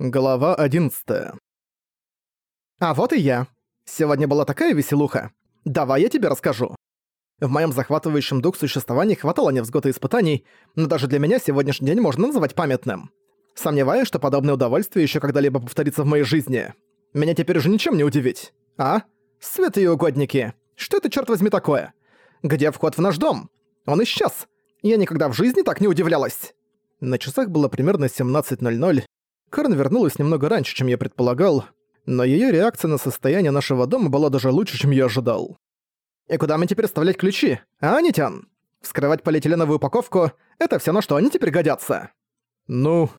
Глава 11 А вот и я. Сегодня была такая веселуха. Давай я тебе расскажу. В моем захватывающем дух существовании хватало невзгод и испытаний, но даже для меня сегодняшний день можно назвать памятным. Сомневаюсь, что подобное удовольствие еще когда-либо повторится в моей жизни. Меня теперь уже ничем не удивить. А? Святые угодники. Что это, черт возьми, такое? Где вход в наш дом? Он исчез. Я никогда в жизни так не удивлялась. На часах было примерно 17.00, Карн вернулась немного раньше, чем я предполагал, но её реакция на состояние нашего дома была даже лучше, чем я ожидал. «И куда мне теперь вставлять ключи, а, Нитян? Вскрывать полиэтиленовую упаковку — это всё, на что они теперь годятся?» «Ну...»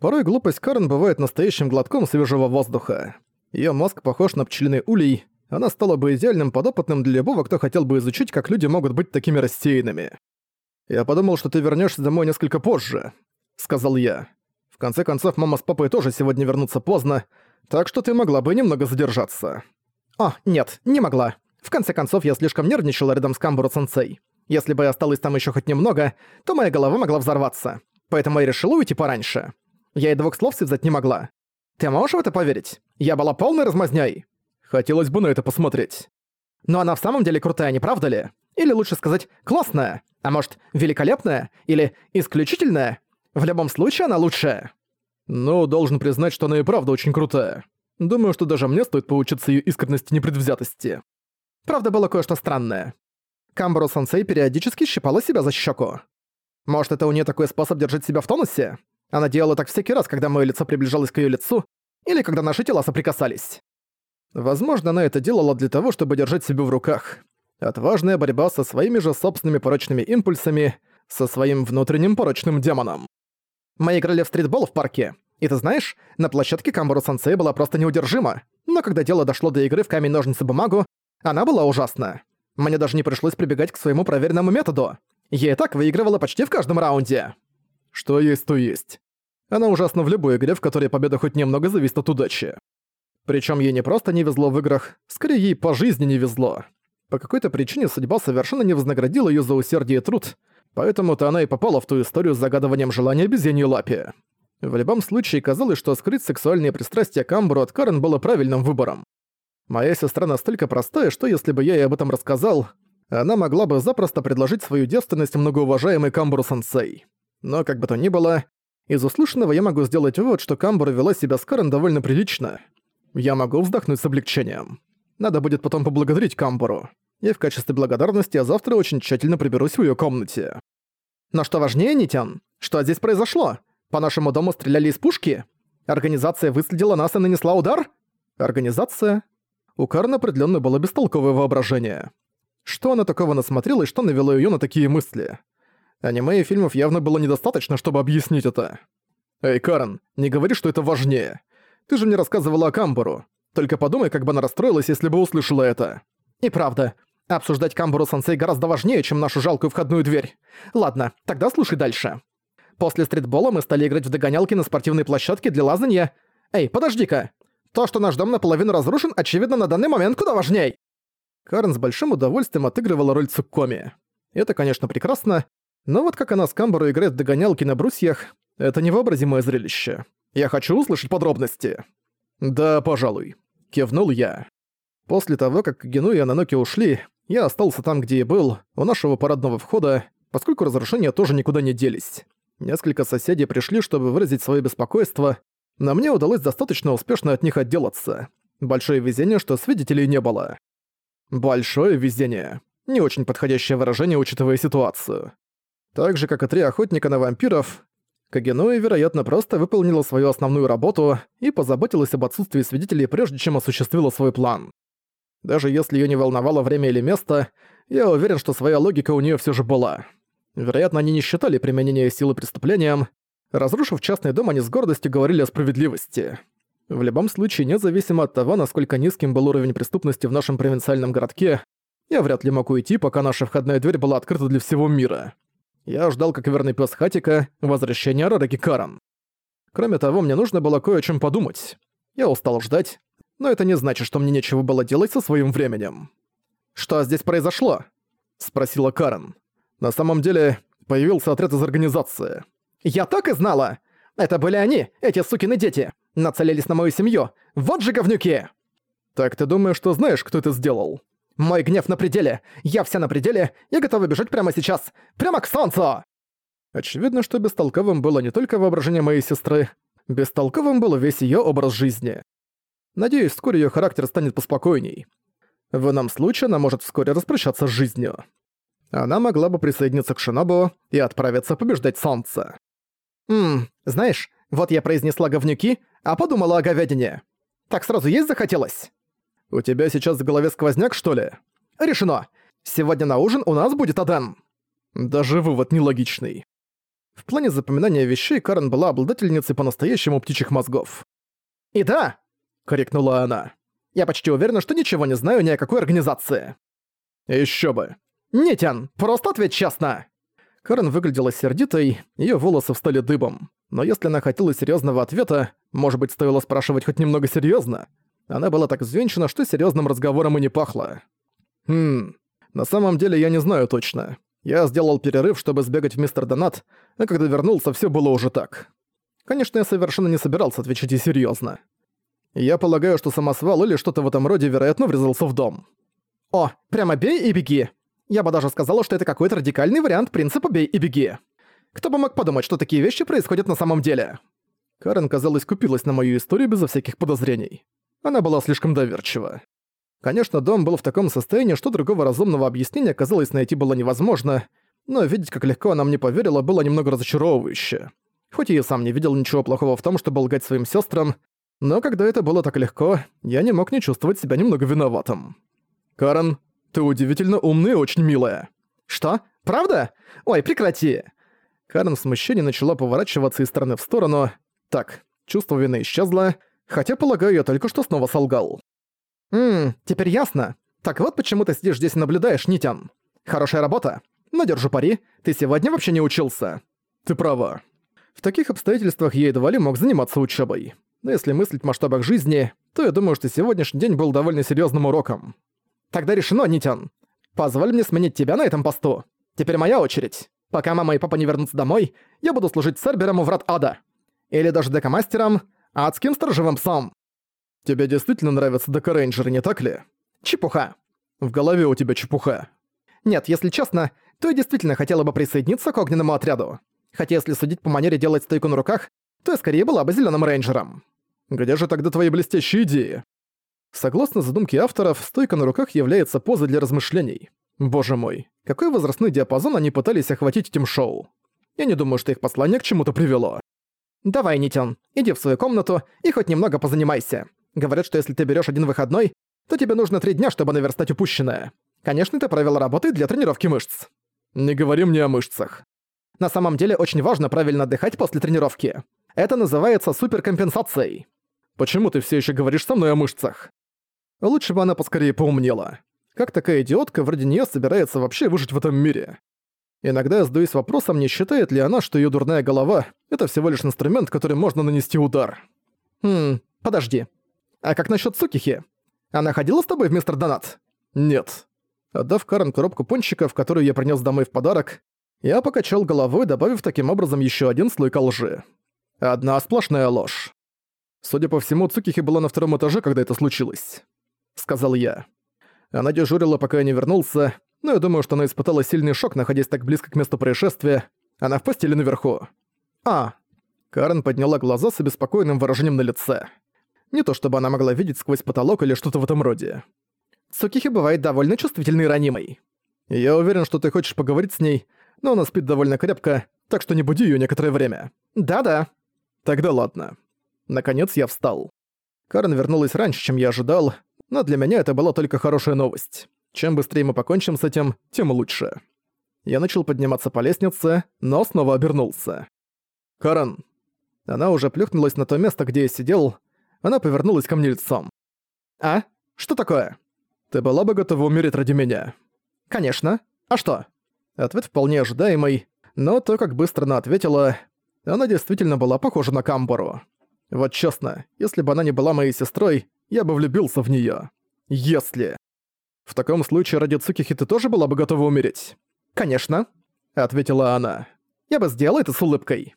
Порой глупость Карн бывает настоящим глотком свежего воздуха. Её мозг похож на пчелиный улей, она стала бы идеальным подопытным для любого, кто хотел бы изучить, как люди могут быть такими рассеянными. «Я подумал, что ты вернёшься домой несколько позже», — сказал я конце концов, мама с папой тоже сегодня вернутся поздно, так что ты могла бы немного задержаться». «О, нет, не могла. В конце концов, я слишком нервничала рядом с Камбуру-сенсей. Если бы я осталась там еще хоть немного, то моя голова могла взорваться. Поэтому я решила уйти пораньше. Я и двух слов связать не могла. Ты можешь в это поверить? Я была полной размазняй». «Хотелось бы на это посмотреть». Но она в самом деле крутая, не правда ли? Или лучше сказать, классная? А может, великолепная? Или исключительная? В любом случае она лучшая. Ну, должен признать, что она и правда очень крутая. Думаю, что даже мне стоит поучиться ее искренности и непредвзятости. Правда, было кое-что странное. Камбару Сансей периодически щипала себя за щеку. Может, это у нее такой способ держать себя в тонусе? Она делала так всякий раз, когда мое лицо приближалось к ее лицу, или когда наши тела соприкасались. Возможно, она это делала для того, чтобы держать себя в руках. Отважная борьба со своими же собственными порочными импульсами, со своим внутренним порочным демоном. Мы играли в стритбол в парке. И ты знаешь, на площадке Камбару Сансей была просто неудержима. Но когда дело дошло до игры в камень-ножницы-бумагу, она была ужасна. Мне даже не пришлось прибегать к своему проверенному методу. Я и так выигрывала почти в каждом раунде. Что есть, то есть. Она ужасна в любой игре, в которой победа хоть немного зависит от удачи. Причем ей не просто не везло в играх, скорее ей по жизни не везло. По какой-то причине судьба совершенно не вознаградила ее за усердие и труд, Поэтому-то она и попала в ту историю с загадыванием желания обезьяньей лапе. В любом случае, казалось, что скрыть сексуальные пристрастия Камбру от Карен было правильным выбором. Моя сестра настолько простая, что если бы я ей об этом рассказал, она могла бы запросто предложить свою девственность многоуважаемой Камбру-сенсей. Но как бы то ни было, из услышанного я могу сделать вывод, что Камбру вела себя с Карен довольно прилично. Я могу вздохнуть с облегчением. Надо будет потом поблагодарить Камбуру и в качестве благодарности я завтра очень тщательно приберусь в её комнате. Но что важнее, Нитян, что здесь произошло? По нашему дому стреляли из пушки? Организация выследила нас и нанесла удар? Организация? У Карна определённо было бестолковое воображение. Что она такого насмотрела и что навело её на такие мысли? Аниме и фильмов явно было недостаточно, чтобы объяснить это. Эй, Карен, не говори, что это важнее. Ты же мне рассказывала о Камбару. Только подумай, как бы она расстроилась, если бы услышала это. И правда, Обсуждать Камбуру-сенсей гораздо важнее, чем нашу жалкую входную дверь. Ладно, тогда слушай дальше. После стритбола мы стали играть в догонялки на спортивной площадке для лазанья. Эй, подожди-ка. То, что наш дом наполовину разрушен, очевидно, на данный момент куда важней. Карен с большим удовольствием отыгрывала роль Цуккоми. Это, конечно, прекрасно, но вот как она с Камбару играет в догонялки на брусьях, это невообразимое зрелище. Я хочу услышать подробности. Да, пожалуй. Кивнул я. После того, как Гену и Ананоки ушли, я остался там, где и был, у нашего парадного входа, поскольку разрушения тоже никуда не делись. Несколько соседей пришли, чтобы выразить свое беспокойство, но мне удалось достаточно успешно от них отделаться. Большое везение, что свидетелей не было. Большое везение. Не очень подходящее выражение, учитывая ситуацию. Так же, как и три охотника на вампиров, Кагенуэ, вероятно, просто выполнила свою основную работу и позаботилась об отсутствии свидетелей, прежде чем осуществила свой план. Даже если её не волновало время или место, я уверен, что своя логика у неё всё же была. Вероятно, они не считали применение силы преступлением. Разрушив частный дом, они с гордостью говорили о справедливости. В любом случае, независимо от того, насколько низким был уровень преступности в нашем провинциальном городке, я вряд ли мог уйти, пока наша входная дверь была открыта для всего мира. Я ждал, как верный пес Хатика, возвращения Рараки Каран. Кроме того, мне нужно было кое о чем подумать. Я устал ждать, но это не значит, что мне нечего было делать со своим временем. «Что здесь произошло?» — спросила Карен. «На самом деле, появился отряд из организации». «Я так и знала! Это были они, эти сукины дети! Нацелились на мою семью! Вот же говнюки!» «Так ты думаешь, что знаешь, кто это сделал?» «Мой гнев на пределе! Я вся на пределе! Я готова бежать прямо сейчас! Прямо к солнцу!» Очевидно, что бестолковым было не только воображение моей сестры, бестолковым был весь её образ жизни. Надеюсь, вскоре её характер станет поспокойней. В ином случае она может вскоре распрощаться с жизнью. Она могла бы присоединиться к Шинобу и отправиться побеждать солнце. «Ммм, знаешь, вот я произнесла говнюки, а подумала о говядине. Так сразу есть захотелось?» «У тебя сейчас в голове сквозняк, что ли?» «Решено! Сегодня на ужин у нас будет Аден!» Даже вывод нелогичный. В плане запоминания вещей Карен была обладательницей по-настоящему птичьих мозгов. «И да!» — крикнула она. «Я почти уверена, что ничего не знаю ни о какой организации». Еще бы. «Нитян, просто ответь честно!» Карен выглядела сердитой, ее волосы встали дыбом. Но если она хотела серьезного ответа, может быть, стоило спрашивать хоть немного серьезно. Она была так взвинчена, что серьезным разговором и не пахло. Хм, на самом деле я не знаю точно. Я сделал перерыв, чтобы сбегать в мистер Донат, а когда вернулся, все было уже так. Конечно, я совершенно не собирался отвечать и серьезно. Я полагаю, что самосвал или что-то в этом роде, вероятно, врезался в дом. «О, прямо бей и беги!» Я бы даже сказала, что это какой-то радикальный вариант принципа «бей и беги». Кто бы мог подумать, что такие вещи происходят на самом деле? Карен, казалось, купилась на мою историю безо всяких подозрений. Она была слишком доверчива. Конечно, дом был в таком состоянии, что другого разумного объяснения, казалось, найти было невозможно, но видеть, как легко она мне поверила, было немного разочаровывающе. Хоть я и сам не видел ничего плохого в том, чтобы лгать своим сестрам, но когда это было так легко, я не мог не чувствовать себя немного виноватым. «Карен, ты удивительно умная и очень милая». «Что? Правда? Ой, прекрати!» Карен в смущении начала поворачиваться из стороны в сторону. Так, чувство вины исчезло, хотя, полагаю, я только что снова солгал. «Ммм, теперь ясно. Так вот почему ты сидишь здесь и наблюдаешь, Нитян. Хорошая работа. Но держу пари, ты сегодня вообще не учился». «Ты права. В таких обстоятельствах я едва ли мог заниматься учебой. Но если мыслить в масштабах жизни, то я думаю, что сегодняшний день был довольно серьезным уроком». «Тогда решено, Нитян. Позволь мне сменить тебя на этом посту. Теперь моя очередь. Пока мама и папа не вернутся домой, я буду служить Цербером у врат ада. Или даже декамастером, адским сторожевым псом. Тебе действительно нравятся декорейнджеры, не так ли? Чепуха. В голове у тебя чепуха. Нет, если честно, то я действительно хотела бы присоединиться к огненному отряду. Хотя если судить по манере делать стойку на руках, то я скорее была бы зеленым рейнджером. Где же тогда твои блестящие идеи? Согласно задумке авторов, стойка на руках является позой для размышлений. Боже мой, какой возрастной диапазон они пытались охватить этим шоу? Я не думаю, что их послание к чему-то привело. «Давай, Нитян, иди в свою комнату и хоть немного позанимайся. Говорят, что если ты берешь один выходной, то тебе нужно три дня, чтобы наверстать упущенное. Конечно, это правило работы для тренировки мышц. Не говори мне о мышцах. На самом деле очень важно правильно отдыхать после тренировки. Это называется суперкомпенсацией. Почему ты все еще говоришь со мной о мышцах? Лучше бы она поскорее поумнела. Как такая идиотка вроде нее собирается вообще выжить в этом мире? Иногда я задаюсь вопросом, не считает ли она, что ее дурная голова — это всего лишь инструмент, которым можно нанести удар. Хм, подожди. А как насчет Сукихи? Она ходила с тобой в мистер Донат? Нет. Отдав Карен коробку пончиков, которую я принес домой в подарок, я покачал головой, добавив таким образом еще один слой лжи. Одна сплошная ложь. Судя по всему, Цукихи была на втором этаже, когда это случилось. Сказал я. Она дежурила, пока я не вернулся, но я думаю, что она испытала сильный шок, находясь так близко к месту происшествия. Она в постели наверху. А. Карен подняла глаза с обеспокоенным выражением на лице. Не то чтобы она могла видеть сквозь потолок или что-то в этом роде. Цукихи бывает довольно чувствительной и ранимой. Я уверен, что ты хочешь поговорить с ней, но она спит довольно крепко, так что не буди её некоторое время. Да-да. Тогда ладно. Наконец я встал. Карен вернулась раньше, чем я ожидал, но для меня это была только хорошая новость. Чем быстрее мы покончим с этим, тем лучше. Я начал подниматься по лестнице, но снова обернулся. «Карен». Она уже плюхнулась на то место, где я сидел, она повернулась ко мне лицом. «А? Что такое?» «Ты была бы готова умереть ради меня?» «Конечно. А что?» Ответ вполне ожидаемый, но то, как быстро она ответила, она действительно была похожа на Камбору. Вот честно, если бы она не была моей сестрой, я бы влюбился в неё. Если. В таком случае ради Цукихи ты тоже была бы готова умереть? «Конечно», — ответила она. «Я бы сделала это с улыбкой».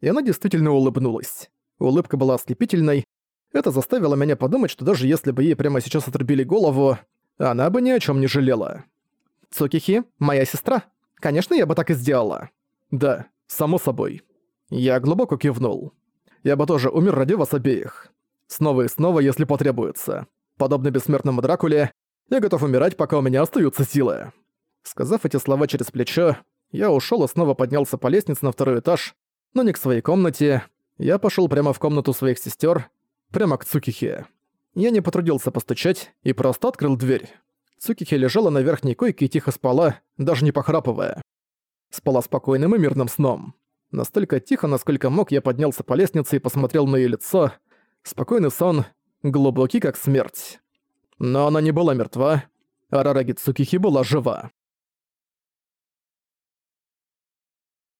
И она действительно улыбнулась. Улыбка была ослепительной. Это заставило меня подумать, что даже если бы ей прямо сейчас отрубили голову, она бы ни о чем не жалела. «Цукихи, моя сестра. Конечно, я бы так и сделала». «Да, само собой». Я глубоко кивнул. «Я бы тоже умер ради вас обеих. Снова и снова, если потребуется. Подобно бессмертному Дракуле, я готов умирать, пока у меня остаются силы». Сказав эти слова через плечо, я ушел и снова поднялся по лестнице на второй этаж, но не к своей комнате. Я пошел прямо в комнату своих сестер, прямо к Цукихе. Я не потрудился постучать и просто открыл дверь. Цукихи лежала на верхней койке и тихо спала, даже не похрапывая. Спала спокойным и мирным сном. Настолько тихо, насколько мог, я поднялся по лестнице и посмотрел на её лицо. Спокойный сон, глубокий как смерть. Но она не была мертва, а Рараги Цукихи была жива.